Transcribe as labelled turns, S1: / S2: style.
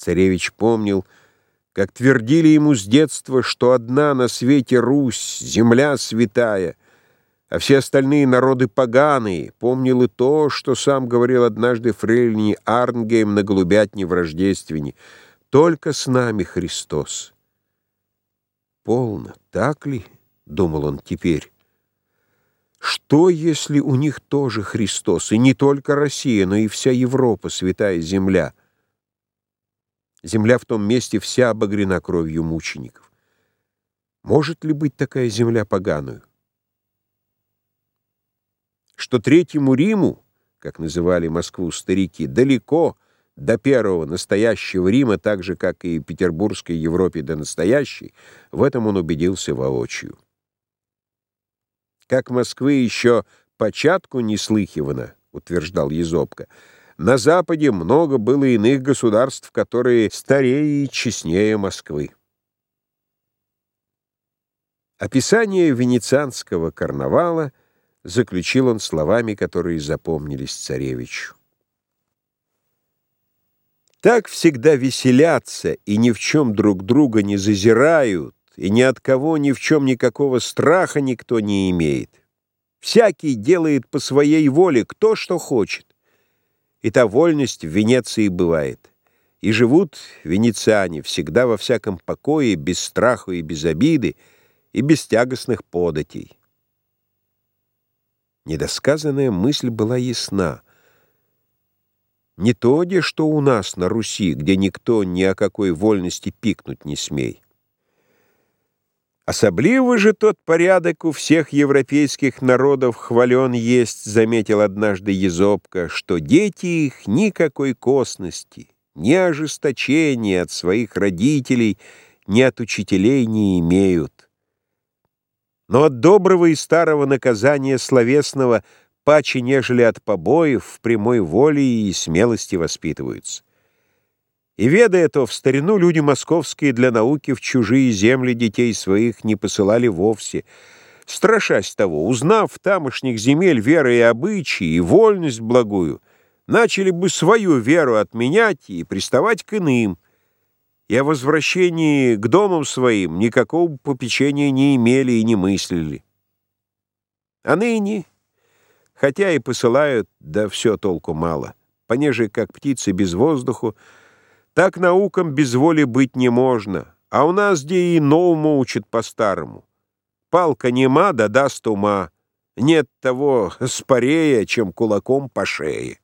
S1: Царевич помнил, как твердили ему с детства, что одна на свете Русь, земля святая, а все остальные народы поганые. Помнил и то, что сам говорил однажды фрейлине Арнгейм на голубятне в Рождествене. «Только с нами Христос». «Полно, так ли?» — думал он теперь. Что, если у них тоже Христос, и не только Россия, но и вся Европа, святая земля? Земля в том месте вся обогрена кровью мучеников. Может ли быть такая земля поганую? Что Третьему Риму, как называли Москву старики, далеко до первого настоящего Рима, так же, как и Петербургской Европе до настоящей, в этом он убедился воочию. Как Москвы еще початку не слыхивано, утверждал Езопка. На Западе много было иных государств, которые старее и честнее Москвы. Описание венецианского карнавала заключил он словами, которые запомнились царевичу. Так всегда веселятся и ни в чем друг друга не зазирают, и ни от кого ни в чем никакого страха никто не имеет. Всякий делает по своей воле кто что хочет. И та вольность в Венеции бывает. И живут венециане всегда во всяком покое, без страха и без обиды, и без тягостных податей. Недосказанная мысль была ясна. Не то, где что у нас на Руси, где никто ни о какой вольности пикнуть не смей. Особливо же тот порядок у всех европейских народов хвален есть, заметил однажды Езопка, что дети их никакой косности, ни ожесточения от своих родителей, ни от учителей не имеют. Но от доброго и старого наказания словесного паче, нежели от побоев, в прямой воле и смелости воспитываются. И, ведая то, в старину люди московские для науки в чужие земли детей своих не посылали вовсе, страшась того, узнав в тамошних земель веры и обычаи, и вольность благую, начали бы свою веру отменять и приставать к иным, и о возвращении к домам своим никакого попечения не имели и не мыслили. А ныне, хотя и посылают, да все толку мало, понеже, как птицы без воздуху, так наукам без воли быть не можно, а у нас где и новому учат по-старому. Палка нема, да даст ума. Нет того спорея, чем кулаком по шее.